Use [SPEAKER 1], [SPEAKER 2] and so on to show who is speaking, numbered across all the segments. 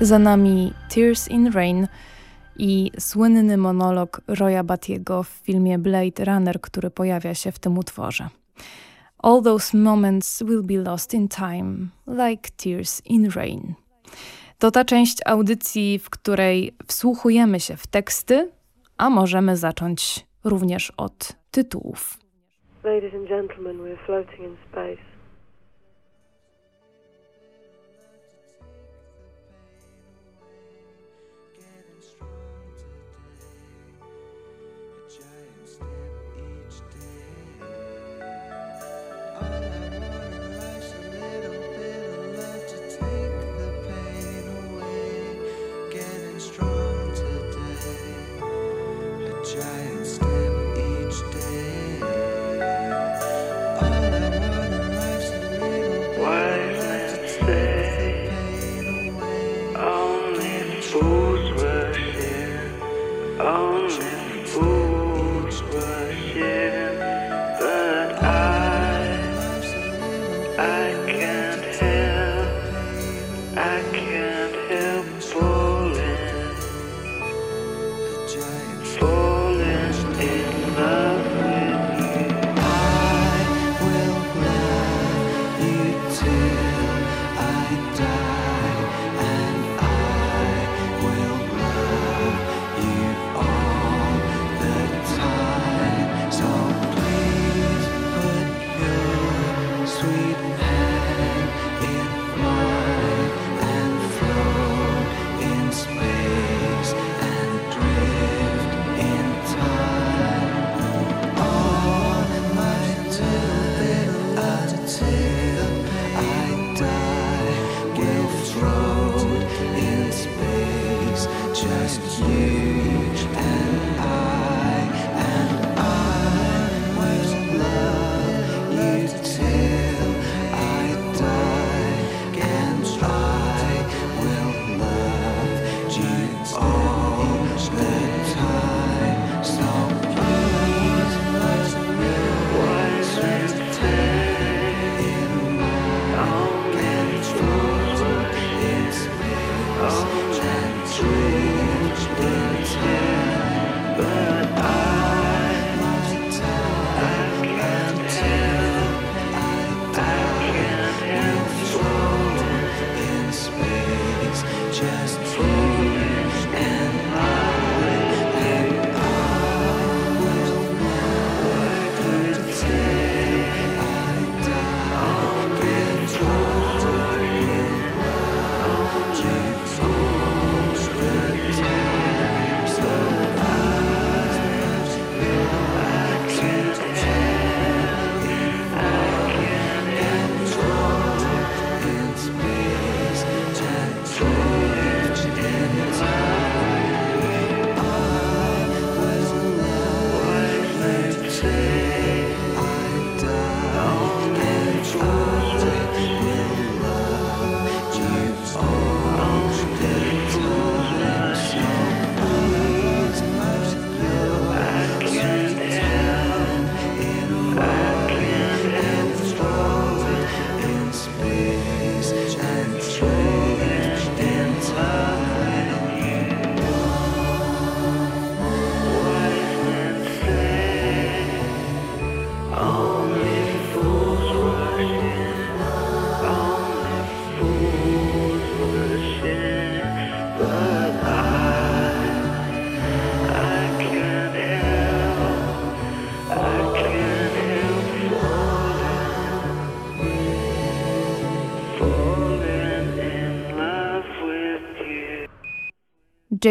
[SPEAKER 1] Za nami Tears in Rain i słynny monolog Roya Battiego w filmie Blade Runner, który pojawia się w tym utworze. All those moments will be lost in time, like tears in rain. To ta część audycji, w której wsłuchujemy się w teksty, a możemy zacząć również od tytułów. Ladies and gentlemen, we're floating in space.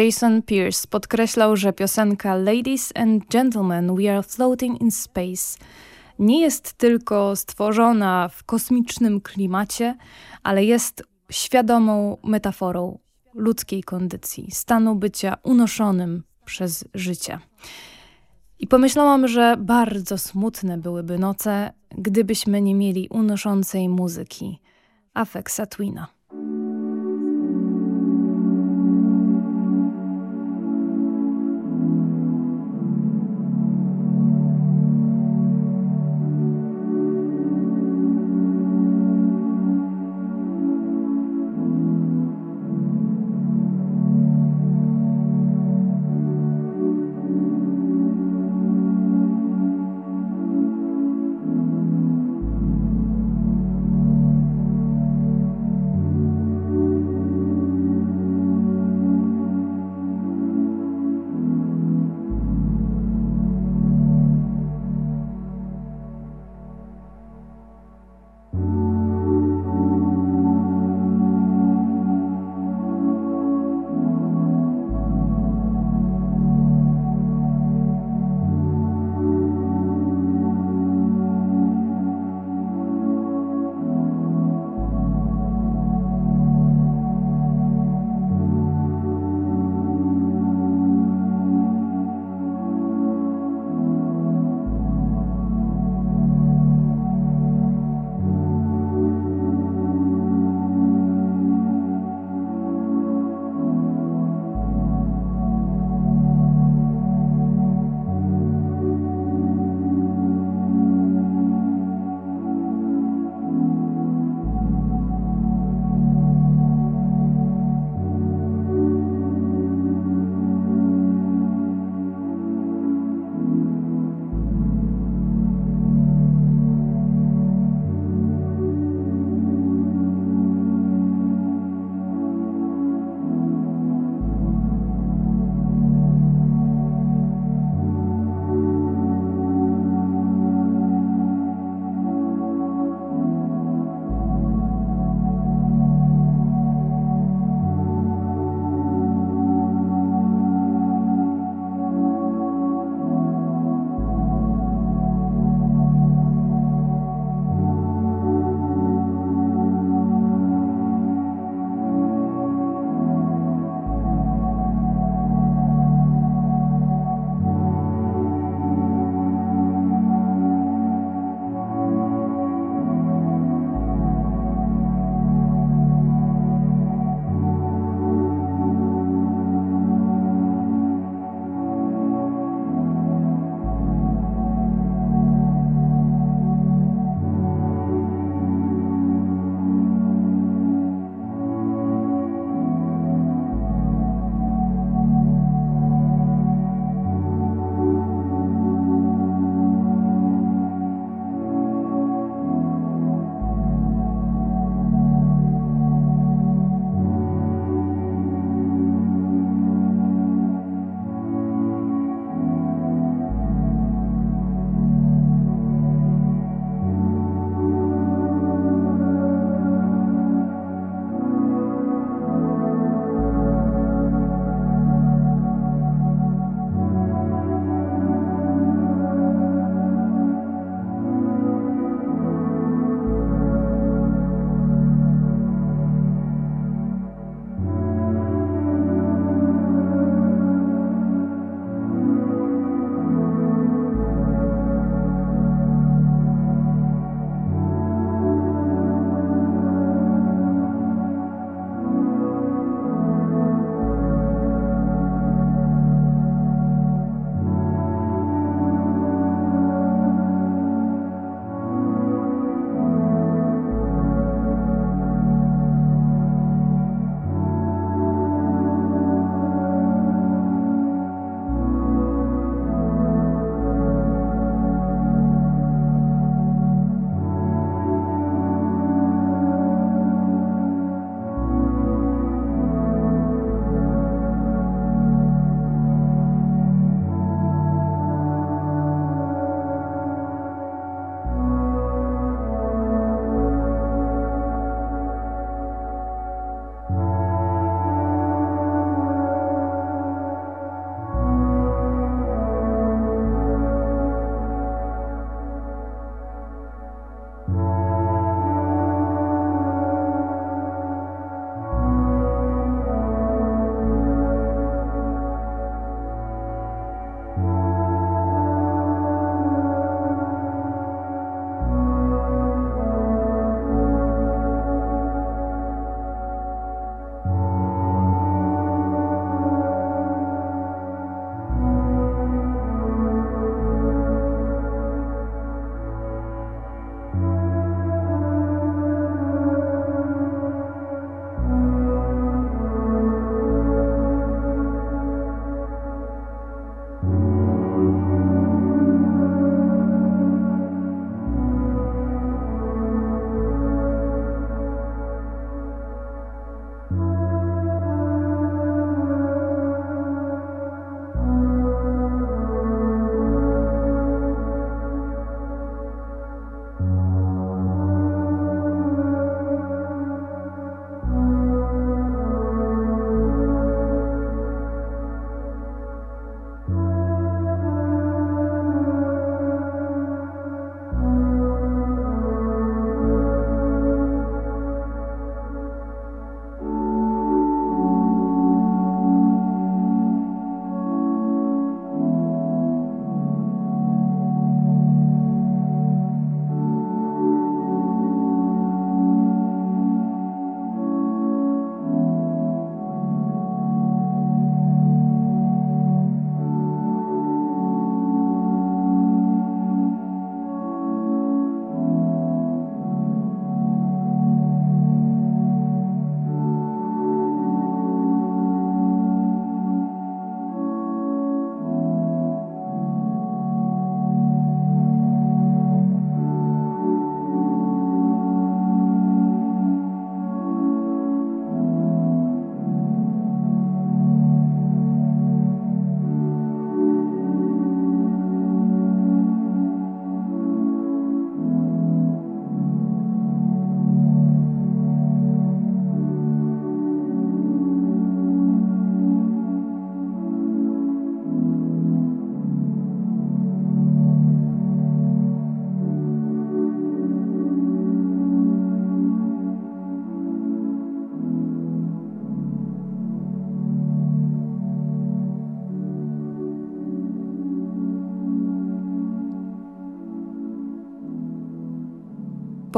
[SPEAKER 1] Jason Pierce podkreślał, że piosenka Ladies and Gentlemen, We Are Floating in Space nie jest tylko stworzona w kosmicznym klimacie, ale jest świadomą metaforą ludzkiej kondycji, stanu bycia unoszonym przez życie. I pomyślałam, że bardzo smutne byłyby noce, gdybyśmy nie mieli unoszącej muzyki Afexa Twina.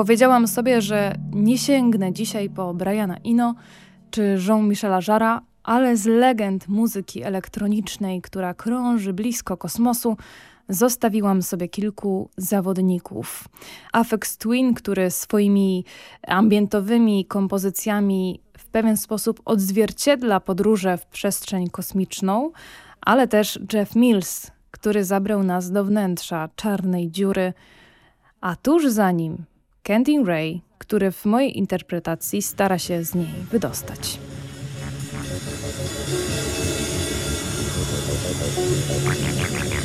[SPEAKER 2] Powiedziałam sobie, że nie sięgnę dzisiaj po Briana Ino czy Jean-Michela Jarra, ale z legend muzyki elektronicznej, która krąży blisko kosmosu, zostawiłam sobie kilku zawodników. Afex Twin, który swoimi ambientowymi kompozycjami w pewien sposób odzwierciedla podróże w przestrzeń kosmiczną, ale też Jeff Mills, który zabrał nas do wnętrza czarnej dziury, a tuż za nim Candy Ray, który w mojej interpretacji stara się z niej wydostać. Thank you.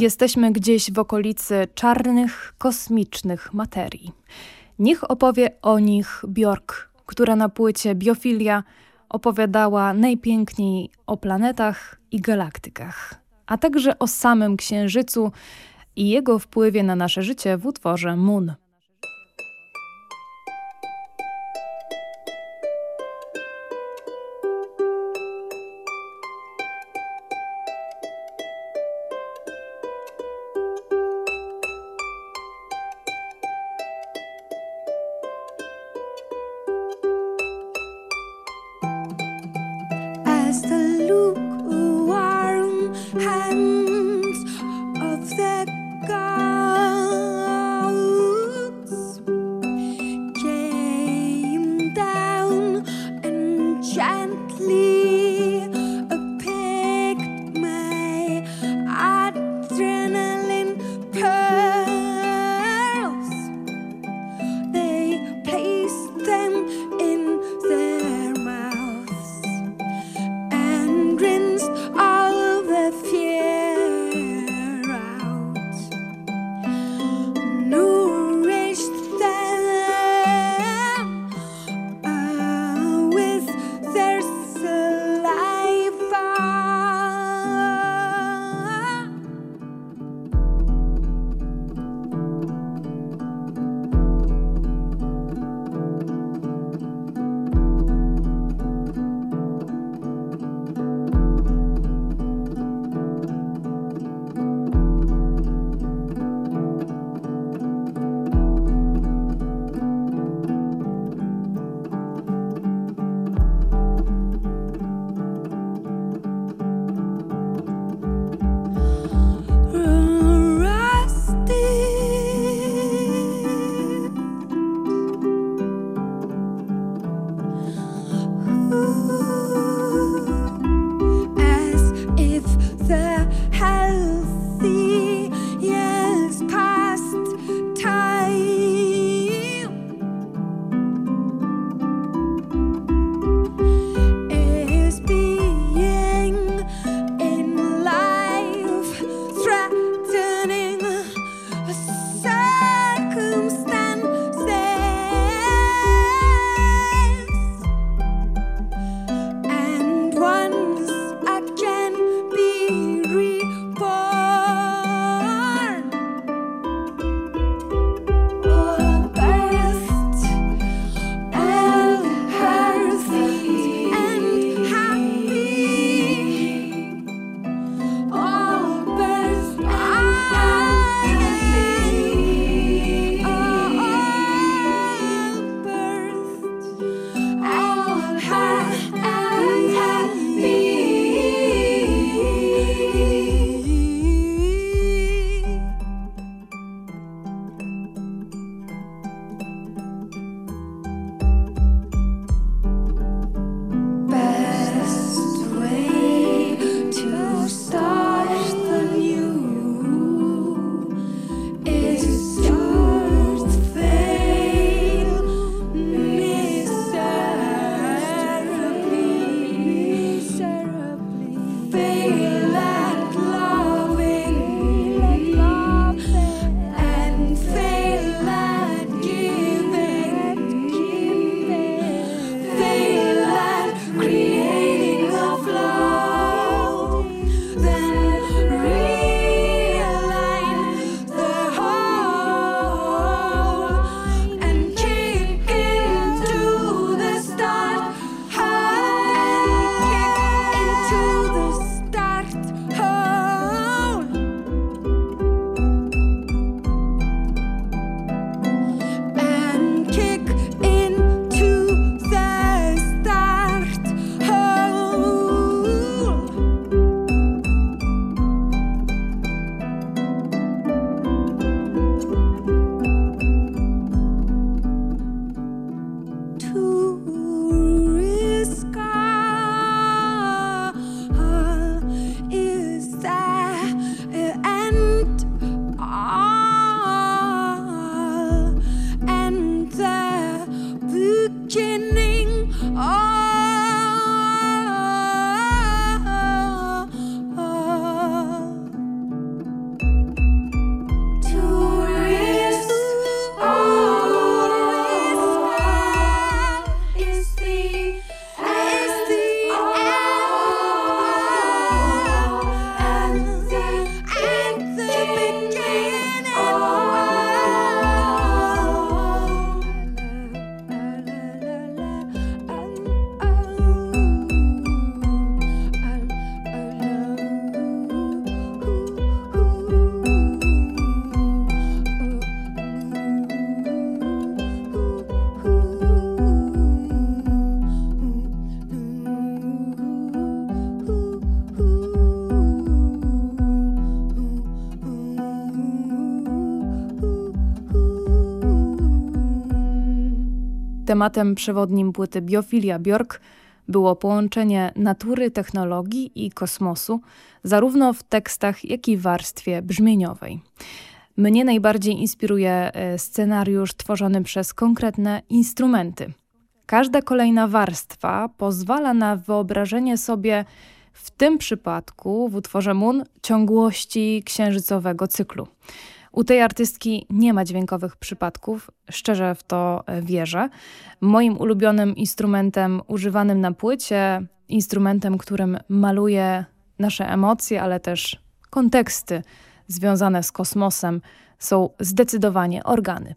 [SPEAKER 3] Jesteśmy gdzieś w okolicy czarnych, kosmicznych materii. Niech opowie o nich Bjork, która na płycie Biofilia opowiadała najpiękniej o planetach i galaktykach, a także o samym Księżycu i jego wpływie na nasze życie w utworze Moon. Tematem przewodnim płyty Biofilia Bjork było połączenie natury, technologii i kosmosu, zarówno w tekstach, jak i warstwie brzmieniowej. Mnie najbardziej inspiruje e, scenariusz tworzony przez konkretne instrumenty. Każda kolejna warstwa pozwala na wyobrażenie sobie w tym przypadku w utworze Moon ciągłości księżycowego cyklu. U tej artystki nie ma dźwiękowych przypadków, szczerze w to e, wierzę. Moim ulubionym instrumentem używanym na płycie, instrumentem, którym maluje nasze emocje, ale też konteksty związane z kosmosem, są zdecydowanie organy.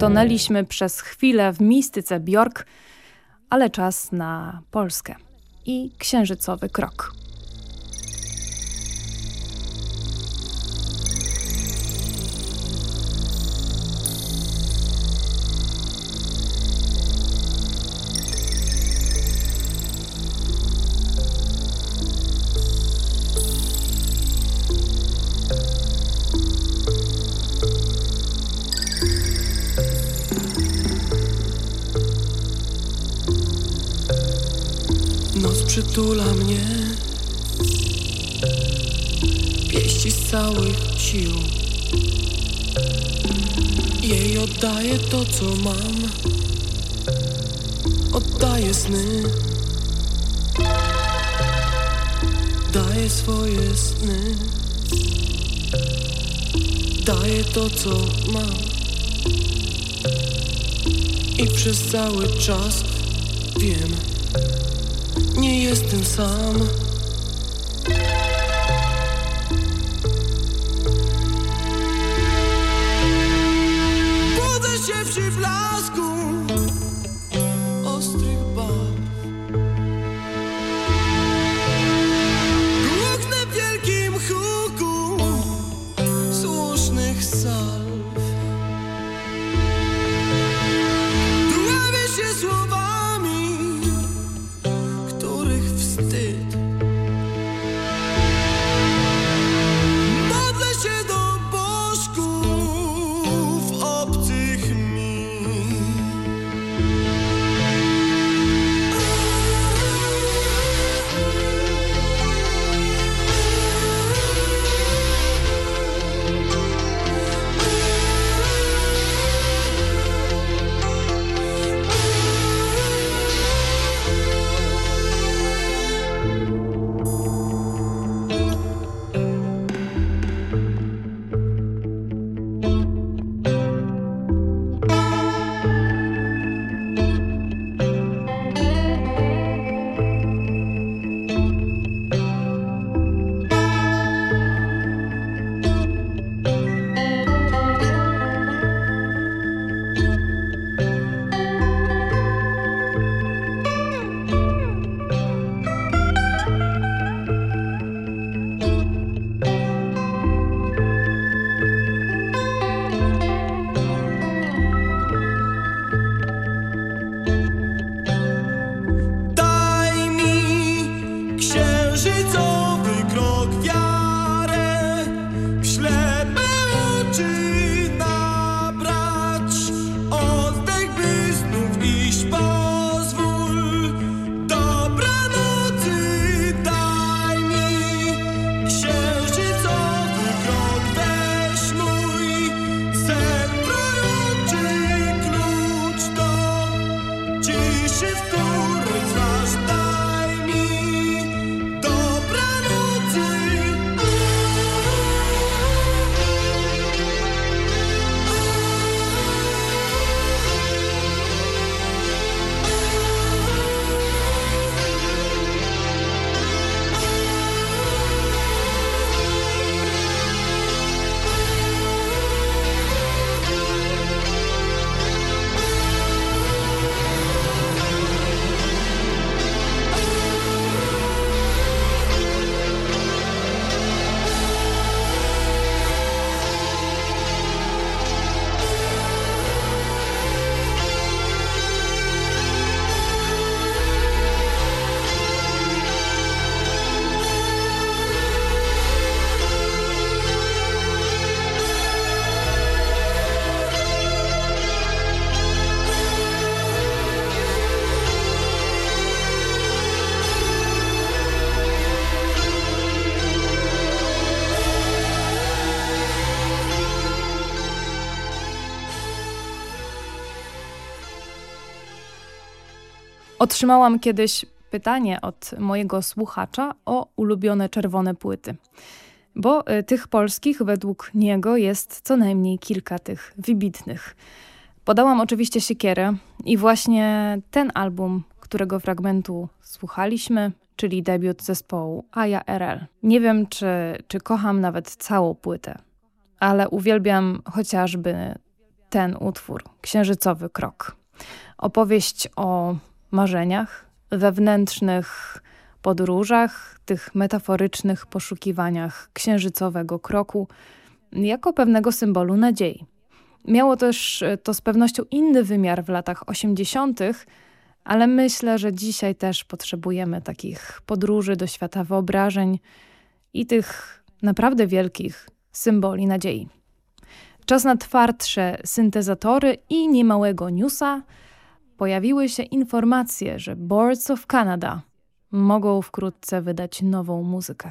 [SPEAKER 3] Tonęliśmy przez chwilę w mistyce Bjork, ale czas na Polskę i księżycowy krok.
[SPEAKER 4] Mnie. Pieści z całych sił. Jej oddaję to co mam. Oddaję sny. Daję swoje sny. Daję to co mam. I przez cały czas wiem, nie jestem sam.
[SPEAKER 2] Otrzymałam kiedyś pytanie od mojego słuchacza o ulubione czerwone płyty. Bo y, tych polskich według niego jest co najmniej kilka tych wybitnych. Podałam oczywiście siekierę i właśnie ten album, którego fragmentu słuchaliśmy, czyli debiut zespołu Aja RL. Nie wiem, czy, czy kocham nawet całą płytę, ale uwielbiam chociażby ten utwór, Księżycowy Krok. Opowieść o marzeniach, wewnętrznych podróżach, tych metaforycznych poszukiwaniach księżycowego kroku jako pewnego symbolu nadziei. Miało też e, to z pewnością inny wymiar w latach 80., ale myślę, że dzisiaj też potrzebujemy takich podróży do świata wyobrażeń i tych naprawdę wielkich symboli nadziei. Czas na twardsze syntezatory i niemałego newsa. Pojawiły się informacje, że Boards of Canada mogą wkrótce wydać nową muzykę.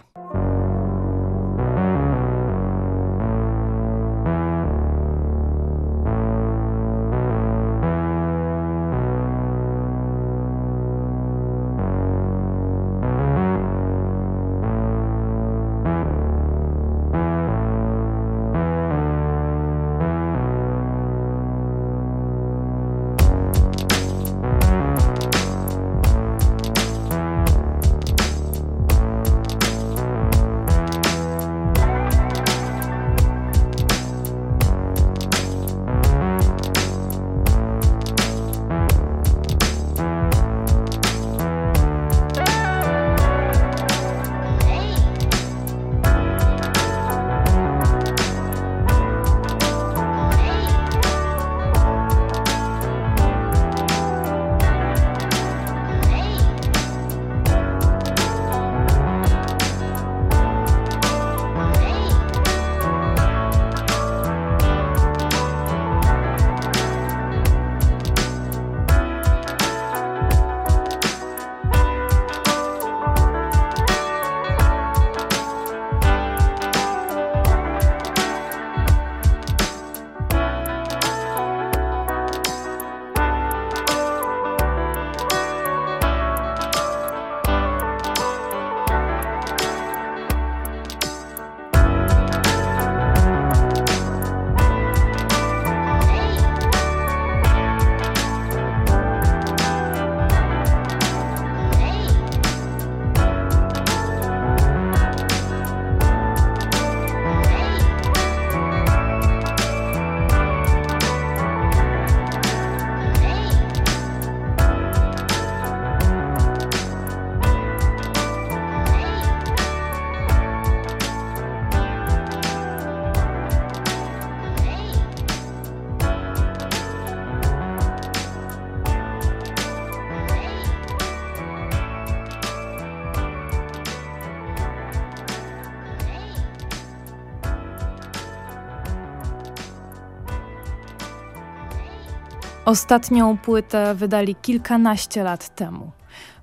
[SPEAKER 2] Ostatnią płytę wydali kilkanaście lat temu.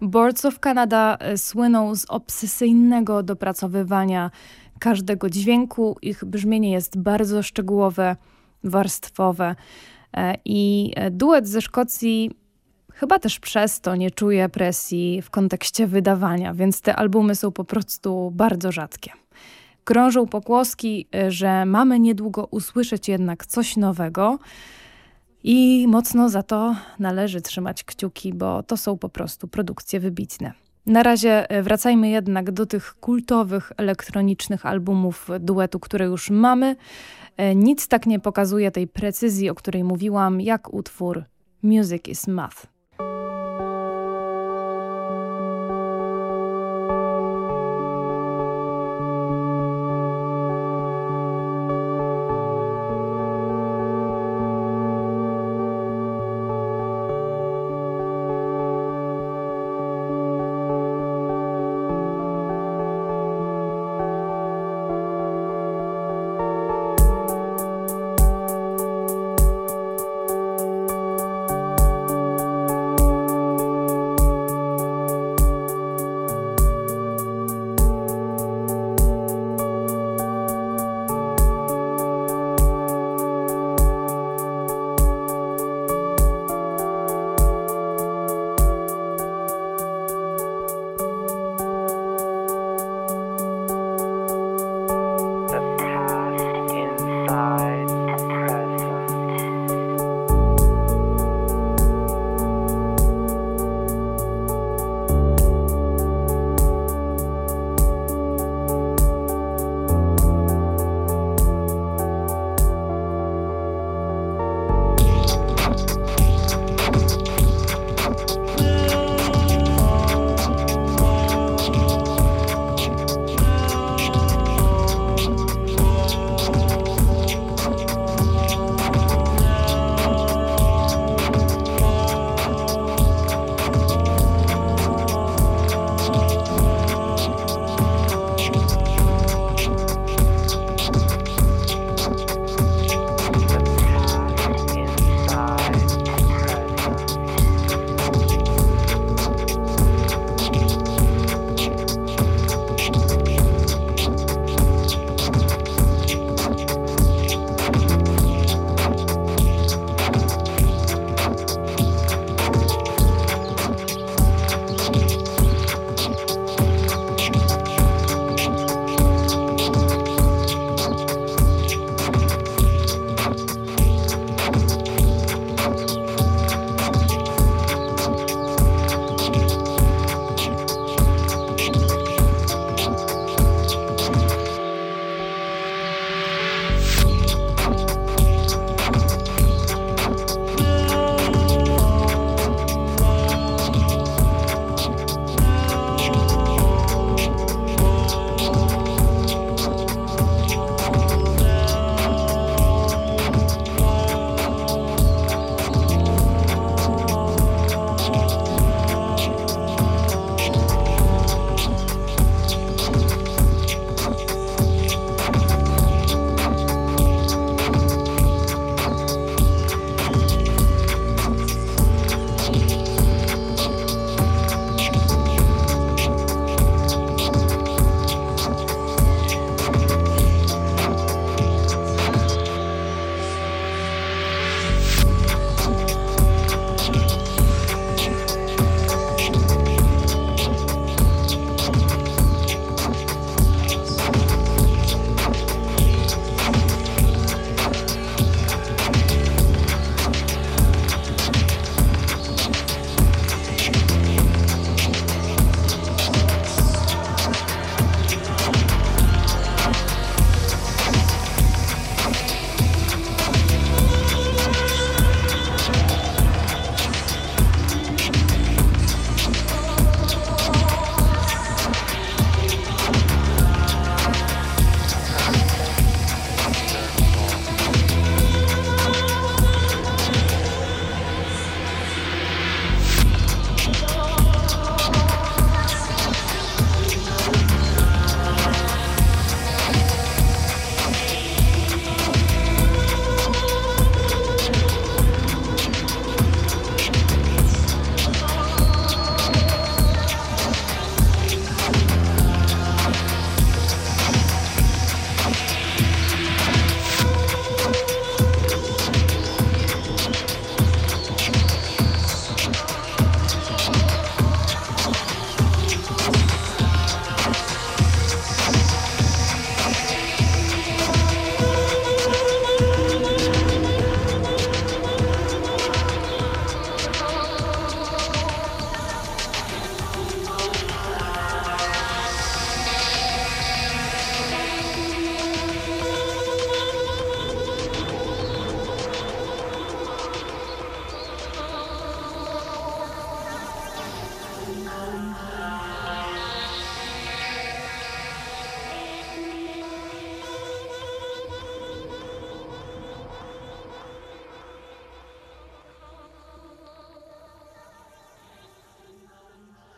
[SPEAKER 2] Boards of Canada e, słyną z obsesyjnego dopracowywania każdego dźwięku. Ich brzmienie jest bardzo szczegółowe, warstwowe e, i e, duet ze Szkocji chyba też przez to nie czuje presji w kontekście wydawania, więc te albumy są po prostu bardzo rzadkie. Krążą pokłoski, że mamy niedługo usłyszeć jednak coś nowego. I mocno za to należy trzymać kciuki, bo to są po prostu produkcje wybitne. Na razie e, wracajmy jednak do tych kultowych elektronicznych albumów duetu, które już mamy. E, nic tak nie pokazuje tej precyzji, o której mówiłam, jak utwór Music is Math.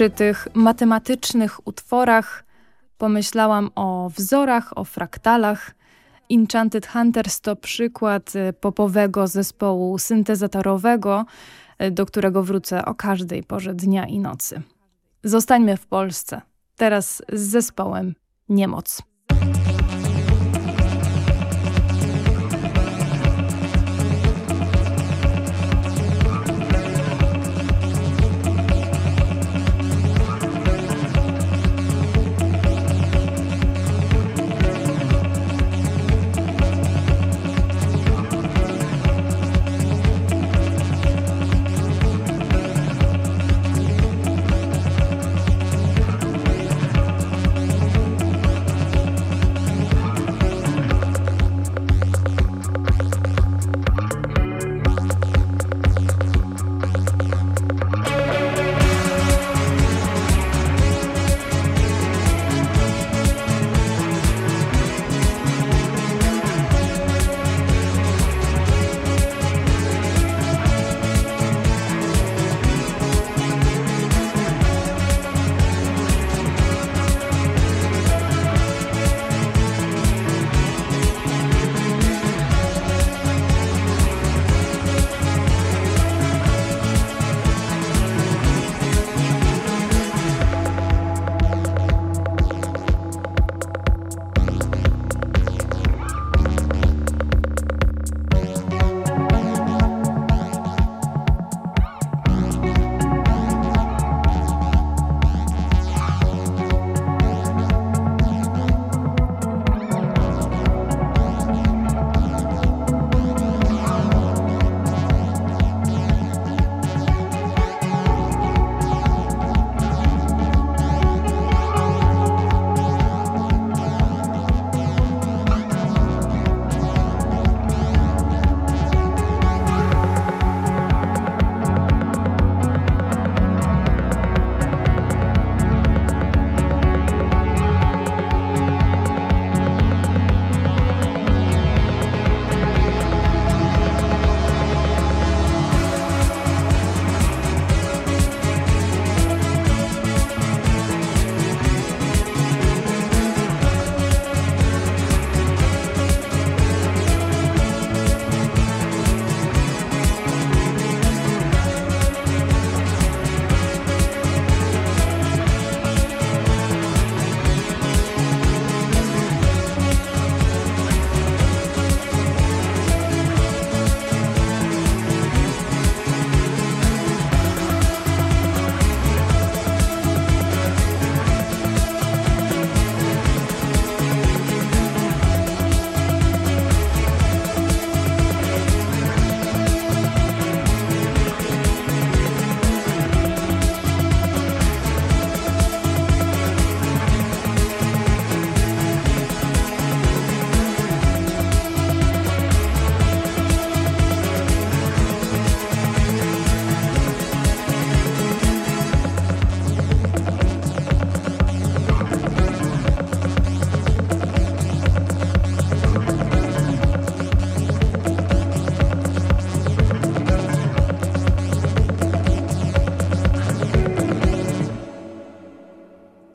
[SPEAKER 2] Przy tych matematycznych utworach pomyślałam o wzorach, o fraktalach Enchanted Hunters to przykład y, popowego zespołu syntezatorowego, y, do którego wrócę o każdej porze dnia i nocy. Zostańmy w Polsce. Teraz z zespołem Niemoc.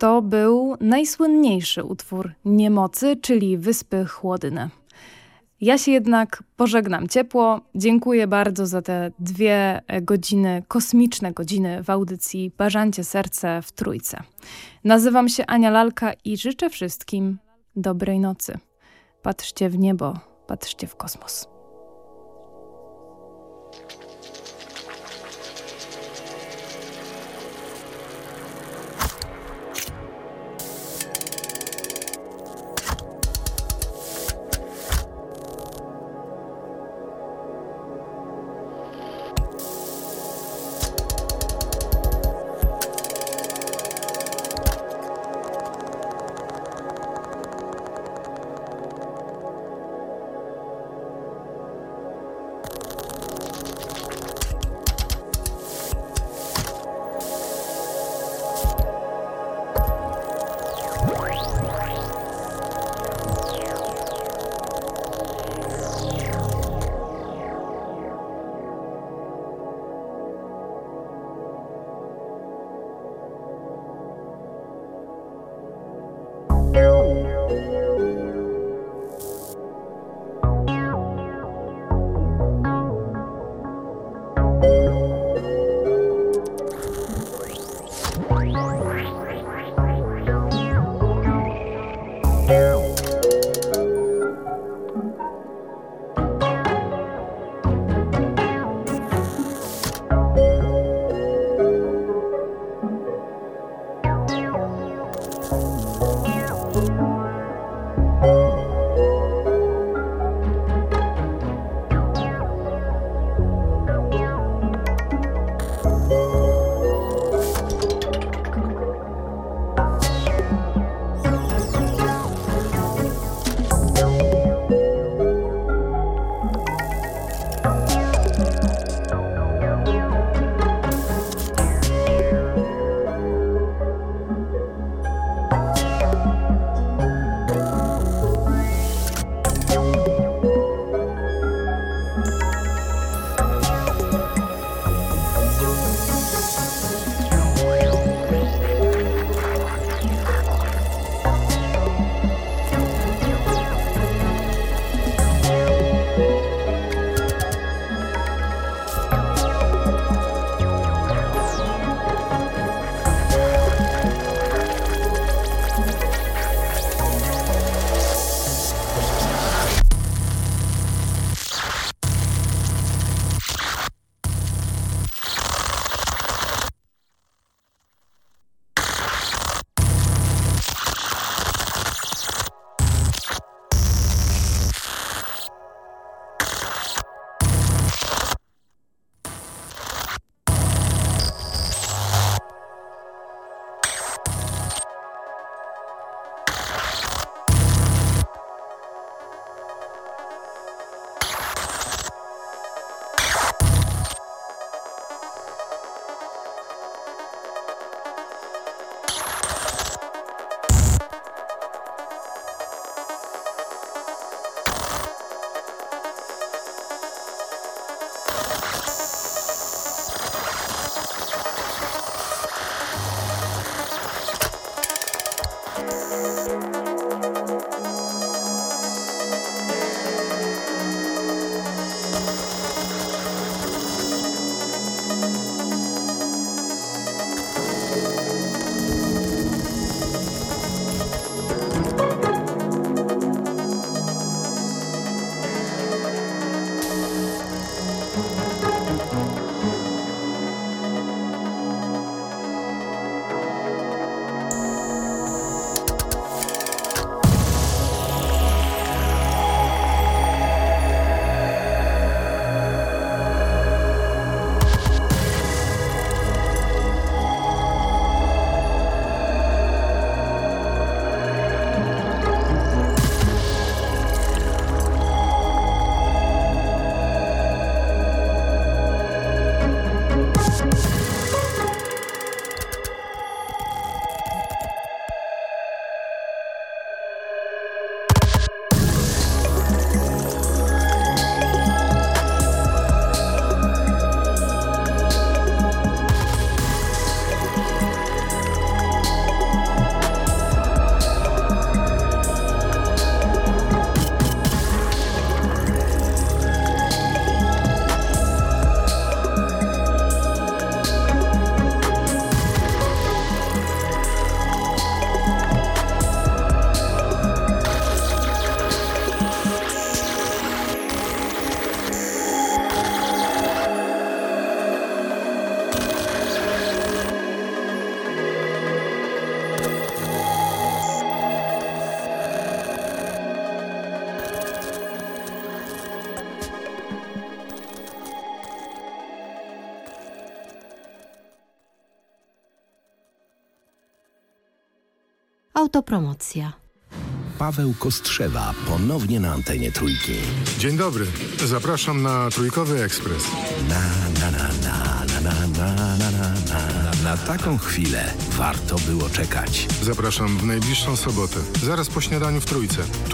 [SPEAKER 2] To był najsłynniejszy utwór Niemocy, czyli Wyspy Chłodne. Ja się jednak pożegnam ciepło. Dziękuję bardzo za te dwie godziny, kosmiczne godziny w audycji Barzancie Serce w Trójce. Nazywam się Ania Lalka i życzę wszystkim dobrej nocy. Patrzcie w niebo, patrzcie w kosmos.
[SPEAKER 5] Autopromocja.
[SPEAKER 6] Paweł Kostrzewa ponownie na antenie trójki.
[SPEAKER 7] Dzień dobry, zapraszam na Trójkowy Ekspres.
[SPEAKER 6] Na, na, na, na, na, na, na, na, na, na. Na taką chwilę warto było czekać.
[SPEAKER 7] Zapraszam w najbliższą sobotę, zaraz po śniadaniu w Trójce. Tu